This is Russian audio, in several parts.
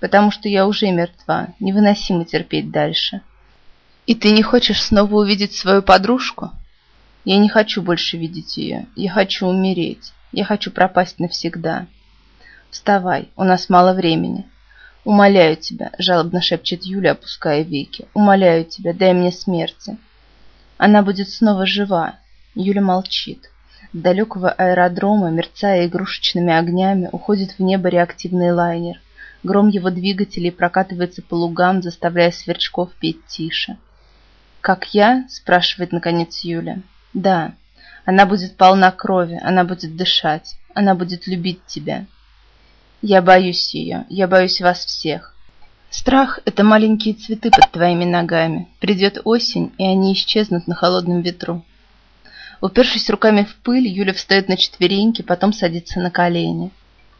потому что я уже мертва, невыносимо терпеть дальше. И ты не хочешь снова увидеть свою подружку? Я не хочу больше видеть ее. Я хочу умереть. Я хочу пропасть навсегда. Вставай, у нас мало времени. Умоляю тебя, жалобно шепчет Юля, опуская веки. Умоляю тебя, дай мне смерти. Она будет снова жива. Юля молчит. С далекого аэродрома, мерцая игрушечными огнями, уходит в небо реактивный лайнер. Гром его двигателей прокатывается по лугам, заставляя сверчков петь тише. «Как я?» – спрашивает наконец Юля. «Да. Она будет полна крови, она будет дышать, она будет любить тебя». «Я боюсь ее, я боюсь вас всех. Страх – это маленькие цветы под твоими ногами. Придет осень, и они исчезнут на холодном ветру». Упершись руками в пыль, Юля встает на четвереньки, потом садится на колени.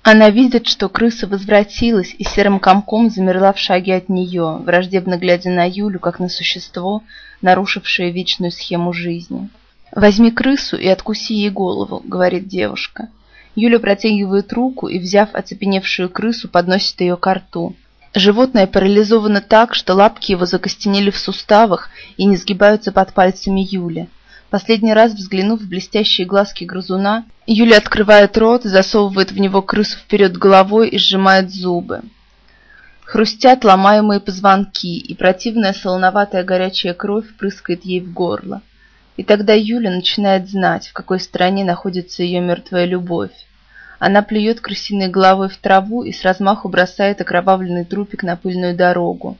Она видит, что крыса возвратилась и серым комком замерла в шаге от нее, враждебно глядя на Юлю, как на существо, нарушившее вечную схему жизни. «Возьми крысу и откуси ей голову», — говорит девушка. Юля протягивает руку и, взяв оцепеневшую крысу, подносит ее к рту. Животное парализовано так, что лапки его закостенели в суставах и не сгибаются под пальцами Юли. Последний раз взглянув в блестящие глазки грызуна, Юля открывает рот, засовывает в него крысу вперед головой и сжимает зубы. Хрустят ломаемые позвонки, и противная солоноватая горячая кровь прыскает ей в горло. И тогда Юля начинает знать, в какой стороне находится ее мертвая любовь. Она плюет крысиной головой в траву и с размаху бросает окровавленный трупик на пыльную дорогу.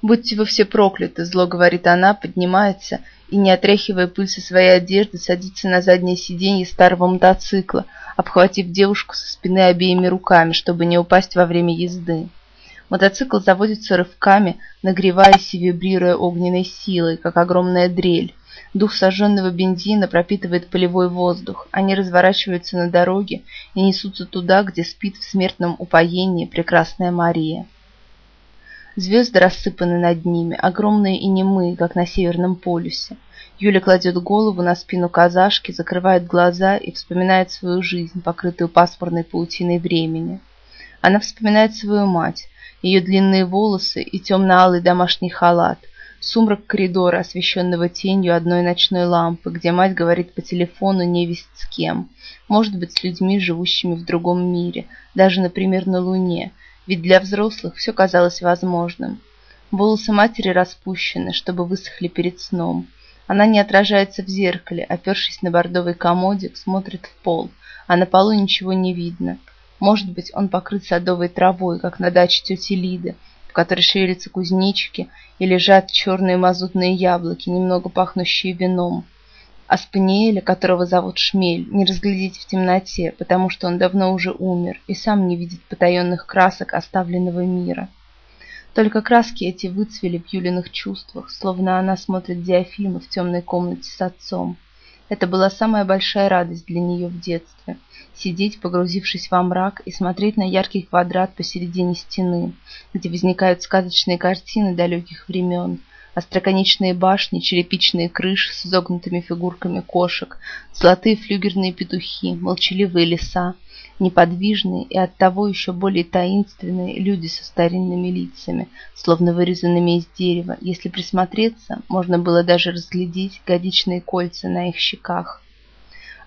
«Будьте вы все прокляты!» – зло говорит она, поднимается и, не отряхивая пыль со своей одежды, садится на заднее сиденье старого мотоцикла, обхватив девушку со спины обеими руками, чтобы не упасть во время езды. Мотоцикл заводится рывками, нагреваясь и вибрируя огненной силой, как огромная дрель. Дух сожженного бензина пропитывает полевой воздух. Они разворачиваются на дороге и несутся туда, где спит в смертном упоении прекрасная Мария. Звезды рассыпаны над ними, огромные и немые, как на Северном полюсе. Юля кладет голову на спину казашки, закрывает глаза и вспоминает свою жизнь, покрытую пасмурной паутиной времени. Она вспоминает свою мать, ее длинные волосы и темно-алый домашний халат, сумрак коридора, освещенного тенью одной ночной лампы, где мать говорит по телефону невесть с кем, может быть, с людьми, живущими в другом мире, даже, например, на Луне, ведь для взрослых все казалось возможным. Волосы матери распущены, чтобы высохли перед сном. Она не отражается в зеркале, опершись на бордовый комодик, смотрит в пол, а на полу ничего не видно. Может быть, он покрыт садовой травой, как на даче тети Лиды, в которой шевелятся кузнечики и лежат черные мазутные яблоки, немного пахнущие вином а Спаниеля, которого зовут Шмель, не разглядеть в темноте, потому что он давно уже умер и сам не видит потаенных красок оставленного мира. Только краски эти выцвели в Юлиных чувствах, словно она смотрит диафильмы в темной комнате с отцом. Это была самая большая радость для нее в детстве – сидеть, погрузившись во мрак, и смотреть на яркий квадрат посередине стены, где возникают сказочные картины далеких времен – остроконечные башни, черепичные крыши с изогнутыми фигурками кошек, золотые флюгерные петухи, молчаливые леса, неподвижные и оттого еще более таинственные люди со старинными лицами, словно вырезанными из дерева. Если присмотреться, можно было даже разглядеть годичные кольца на их щеках.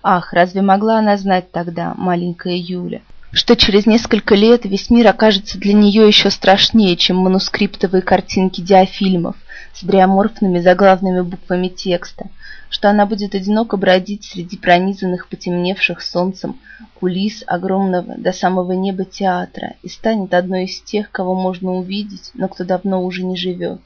Ах, разве могла она знать тогда, маленькая Юля, что через несколько лет весь мир окажется для нее еще страшнее, чем манускриптовые картинки диафильмов с бриоморфными заглавными буквами текста, что она будет одиноко бродить среди пронизанных потемневших солнцем кулис огромного до самого неба театра и станет одной из тех, кого можно увидеть, но кто давно уже не живет.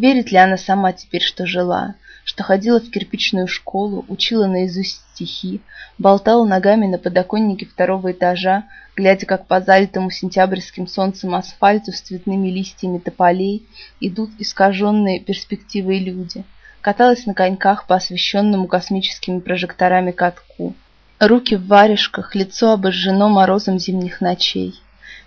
Верит ли она сама теперь, что жила, что ходила в кирпичную школу, учила наизусть стихи, болтала ногами на подоконнике второго этажа, глядя, как по залитому сентябрьским солнцем асфальту с цветными листьями тополей идут искаженные перспективой люди. Каталась на коньках по освещенному космическими прожекторами катку. Руки в варежках, лицо обожжено морозом зимних ночей.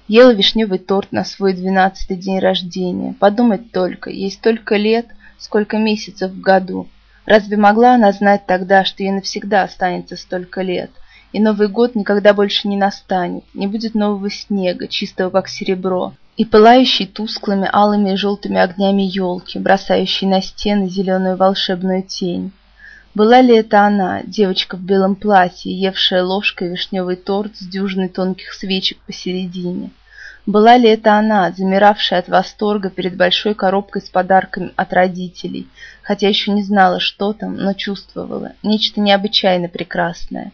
Ела вишневый торт на свой двенадцатый день рождения. Подумать только, ей столько лет, сколько месяцев в году. Разве могла она знать тогда, что ей навсегда останется столько лет? И Новый год никогда больше не настанет, не будет нового снега, чистого как серебро, и пылающей тусклыми алыми и желтыми огнями елки, бросающей на стены зеленую волшебную тень. Была ли это она, девочка в белом платье, евшая ложкой вишневый торт с дюжиной тонких свечек посередине? Была ли это она, замиравшая от восторга перед большой коробкой с подарками от родителей, хотя еще не знала, что там, но чувствовала, нечто необычайно прекрасное?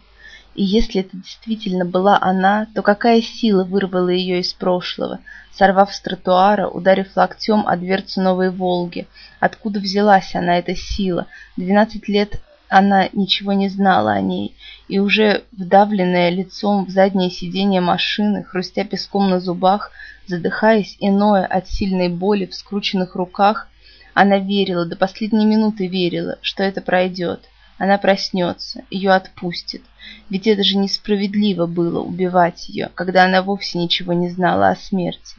И если это действительно была она, то какая сила вырвала ее из прошлого, сорвав с тротуара, ударив локтем о дверцу новой «Волги»? Откуда взялась она, эта сила? Двенадцать лет она ничего не знала о ней, и уже вдавленная лицом в заднее сиденье машины, хрустя песком на зубах, задыхаясь иное от сильной боли в скрученных руках, она верила, до последней минуты верила, что это пройдет. Она проснется, ее отпустит. Ведь это же несправедливо было убивать ее, когда она вовсе ничего не знала о смерти.